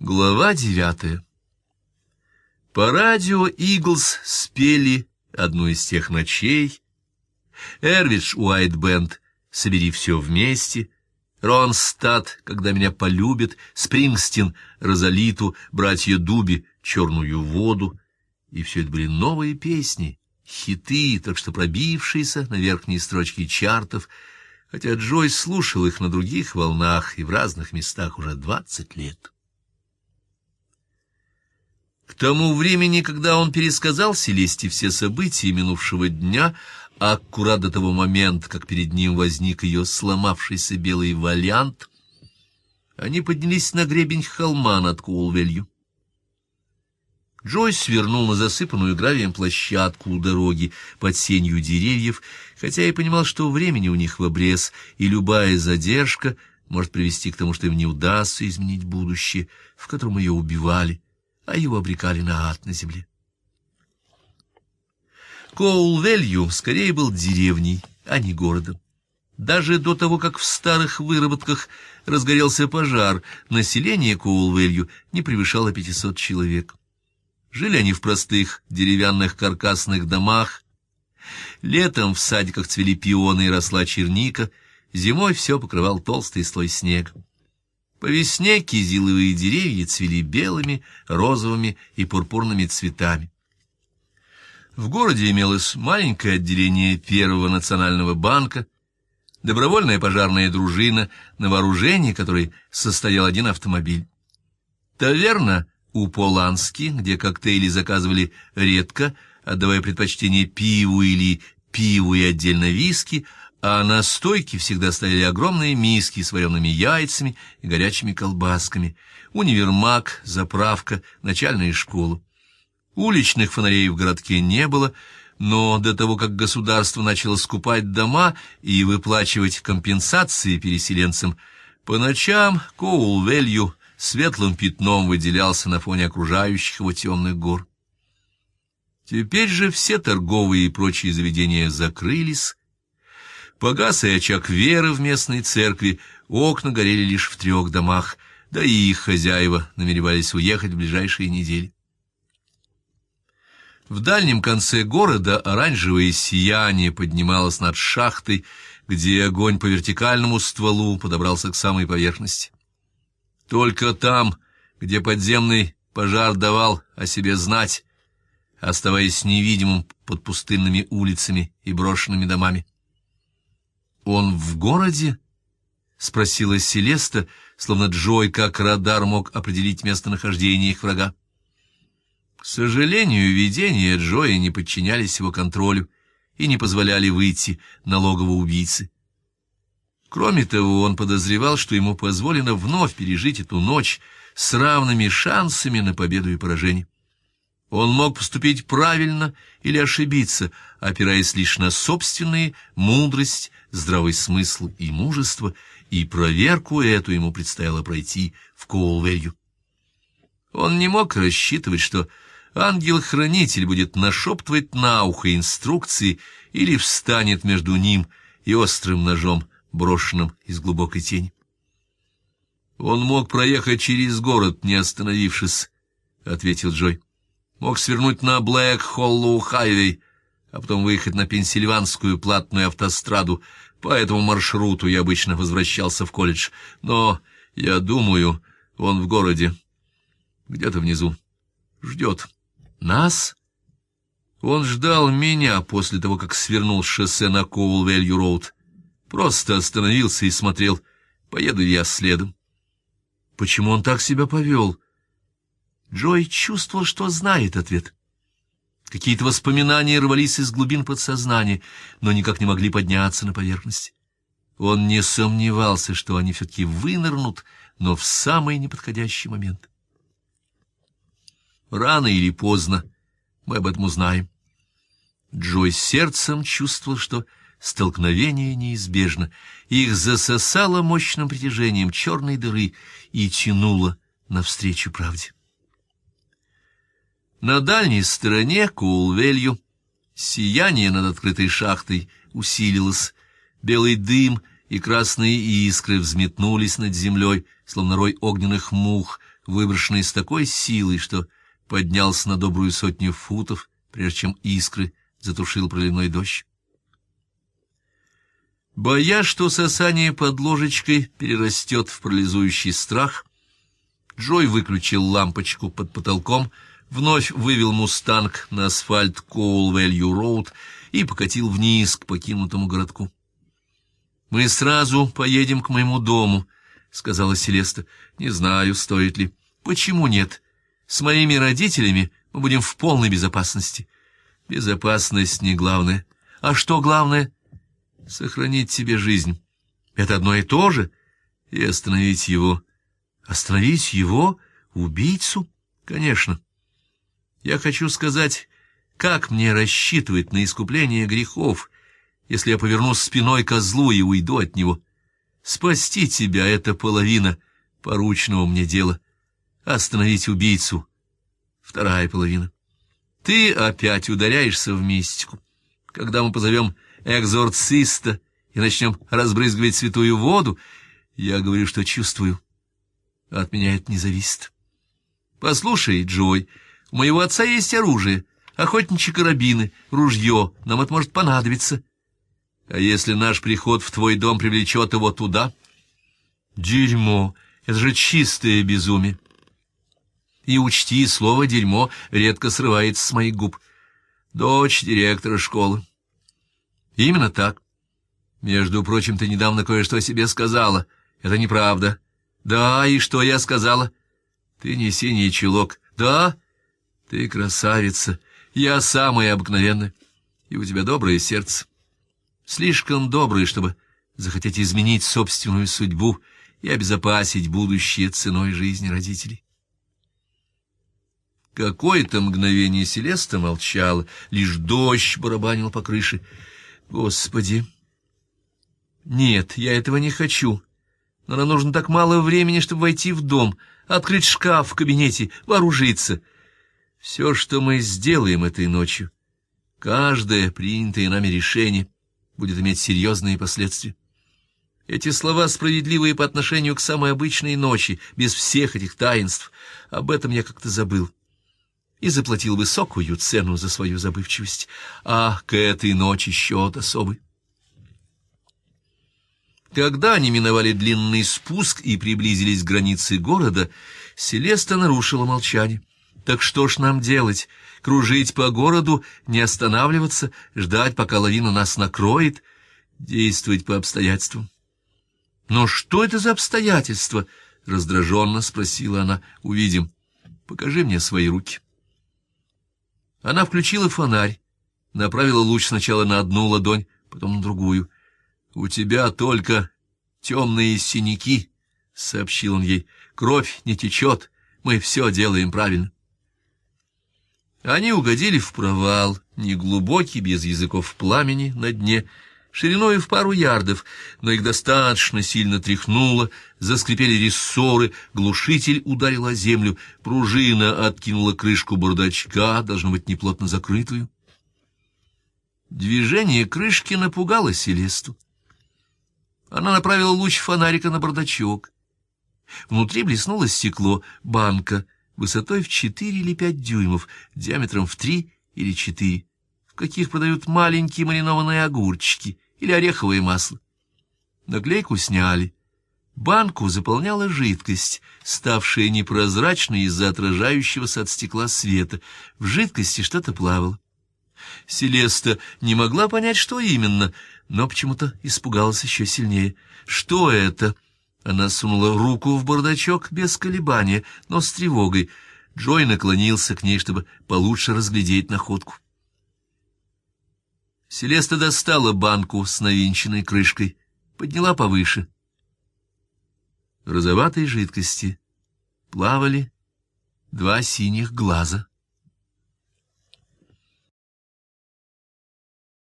Глава девятая По радио «Иглс» спели одну из тех ночей. Эрвидж Уайт Бенд «Собери все вместе», Ронстадт «Когда меня полюбят», Спрингстин «Розалиту», братья Дуби «Черную воду». И все это были новые песни, хиты, только что пробившиеся на верхние строчки чартов, хотя Джой слушал их на других волнах и в разных местах уже двадцать лет. К тому времени, когда он пересказал Селесте все события минувшего дня, аккурат до того момента, как перед ним возник ее сломавшийся белый валиант, они поднялись на гребень холма над Коулвелью. Джойс свернул на засыпанную гравием площадку у дороги под сенью деревьев, хотя и понимал, что времени у них в обрез, и любая задержка может привести к тому, что им не удастся изменить будущее, в котором ее убивали а его обрекали на ад на земле. Коулвелью скорее был деревней, а не городом. Даже до того, как в старых выработках разгорелся пожар, население Коулвелью не превышало 500 человек. Жили они в простых деревянных каркасных домах. Летом в садиках цвели пионы и росла черника, зимой все покрывал толстый слой снега. По весне кизиловые деревья цвели белыми, розовыми и пурпурными цветами. В городе имелось маленькое отделение Первого национального банка, добровольная пожарная дружина, на вооружении которой состоял один автомобиль. Таверна у Полански, где коктейли заказывали редко, отдавая предпочтение пиву или пиву и отдельно виски, а на стойке всегда стояли огромные миски с вареными яйцами и горячими колбасками, универмаг, заправка, начальная школа. Уличных фонарей в городке не было, но до того, как государство начало скупать дома и выплачивать компенсации переселенцам, по ночам Коулвелью светлым пятном выделялся на фоне окружающих его темных гор. Теперь же все торговые и прочие заведения закрылись, Погас и очаг веры в местной церкви, окна горели лишь в трех домах, да и их хозяева намеревались уехать в ближайшие недели. В дальнем конце города оранжевое сияние поднималось над шахтой, где огонь по вертикальному стволу подобрался к самой поверхности. Только там, где подземный пожар давал о себе знать, оставаясь невидимым под пустынными улицами и брошенными домами. «Он в городе?» — спросила Селеста, словно Джой как радар мог определить местонахождение их врага. К сожалению, видения Джоя не подчинялись его контролю и не позволяли выйти налогового убийцы. Кроме того, он подозревал, что ему позволено вновь пережить эту ночь с равными шансами на победу и поражение. Он мог поступить правильно или ошибиться, опираясь лишь на собственные мудрость, здравый смысл и мужество, и проверку эту ему предстояло пройти в Коулвелью. Он не мог рассчитывать, что ангел-хранитель будет нашептывать на ухо инструкции или встанет между ним и острым ножом, брошенным из глубокой тени. Он мог проехать через город, не остановившись, — ответил Джой. Мог свернуть на Блэк-Холлоу-Хайвей, а потом выехать на Пенсильванскую платную автостраду. По этому маршруту я обычно возвращался в колледж. Но, я думаю, он в городе. Где-то внизу. Ждет. Нас? Он ждал меня после того, как свернул с шоссе на Коулвелью-Роуд. Просто остановился и смотрел, поеду я следом. Почему он так себя повел? Джой чувствовал, что знает ответ. Какие-то воспоминания рвались из глубин подсознания, но никак не могли подняться на поверхность. Он не сомневался, что они все-таки вынырнут, но в самый неподходящий момент. Рано или поздно мы об этом узнаем. Джой сердцем чувствовал, что столкновение неизбежно. Их засосало мощным притяжением черной дыры и тянуло навстречу правде. На дальней стороне Кулвелью сияние над открытой шахтой усилилось. Белый дым и красные искры взметнулись над землей, словно рой огненных мух, выброшенный с такой силой, что поднялся на добрую сотню футов, прежде чем искры затушил проливной дождь. Боясь, что сосание под ложечкой перерастет в парализующий страх, Джой выключил лампочку под потолком, вновь вывел «Мустанг» на асфальт Коул-Вэлью-Роуд и покатил вниз к покинутому городку. «Мы сразу поедем к моему дому», — сказала Селеста. «Не знаю, стоит ли». «Почему нет? С моими родителями мы будем в полной безопасности». «Безопасность не главное. А что главное?» «Сохранить себе жизнь. Это одно и то же. И остановить его». «Остановить его? Убийцу?» «Конечно. Я хочу сказать, как мне рассчитывать на искупление грехов, если я повернусь спиной козлу и уйду от него. Спасти тебя — это половина порученного мне дела. Остановить убийцу — вторая половина. Ты опять ударяешься в мистику. Когда мы позовем экзорциста и начнем разбрызгивать святую воду, я говорю, что чувствую. От меня это не зависит. Послушай, Джой, у моего отца есть оружие, охотничьи карабины, ружье, нам это может понадобиться. А если наш приход в твой дом привлечет его туда? Дерьмо! Это же чистое безумие. И учти, слово «дерьмо» редко срывается с моих губ. Дочь директора школы. Именно так. Между прочим, ты недавно кое-что себе сказала. Это неправда. Да, и что я сказала? Ты не синий чулок. Да, ты красавица. Я самая обыкновенная. И у тебя доброе сердце слишком добрый, чтобы захотеть изменить собственную судьбу и обезопасить будущее ценой жизни родителей. Какое-то мгновение Селеста молчала, лишь дождь барабанил по крыше. Господи! Нет, я этого не хочу. Но нам нужно так мало времени, чтобы войти в дом, открыть шкаф в кабинете, вооружиться. Все, что мы сделаем этой ночью, каждое принятое нами решение — будет иметь серьезные последствия. Эти слова справедливые по отношению к самой обычной ночи, без всех этих таинств. Об этом я как-то забыл. И заплатил высокую цену за свою забывчивость. А к этой ночи счет особый. Когда они миновали длинный спуск и приблизились к границе города, Селеста нарушила молчание. «Так что ж нам делать? кружить по городу, не останавливаться, ждать, пока лавина нас накроет, действовать по обстоятельствам. «Но что это за обстоятельства?» — раздраженно спросила она. «Увидим. Покажи мне свои руки». Она включила фонарь, направила луч сначала на одну ладонь, потом на другую. «У тебя только темные синяки», — сообщил он ей. «Кровь не течет, мы все делаем правильно». Они угодили в провал, неглубокий, без языков пламени на дне, шириной в пару ярдов, но их достаточно сильно тряхнуло, заскрипели рессоры, глушитель ударил о землю, пружина откинула крышку бардачка, должно быть, неплотно закрытую. Движение крышки напугало Селесту. Она направила луч фонарика на бардачок. Внутри блеснуло стекло, банка — высотой в четыре или пять дюймов, диаметром в три или четыре, в каких продают маленькие маринованные огурчики или ореховое масло. Наклейку сняли. Банку заполняла жидкость, ставшая непрозрачной из-за отражающегося от стекла света. В жидкости что-то плавало. Селеста не могла понять, что именно, но почему-то испугалась еще сильнее. «Что это?» Она сунула руку в бардачок без колебания, но с тревогой. Джой наклонился к ней, чтобы получше разглядеть находку. Селеста достала банку с навинченной крышкой, подняла повыше. Розоватой жидкости плавали два синих глаза —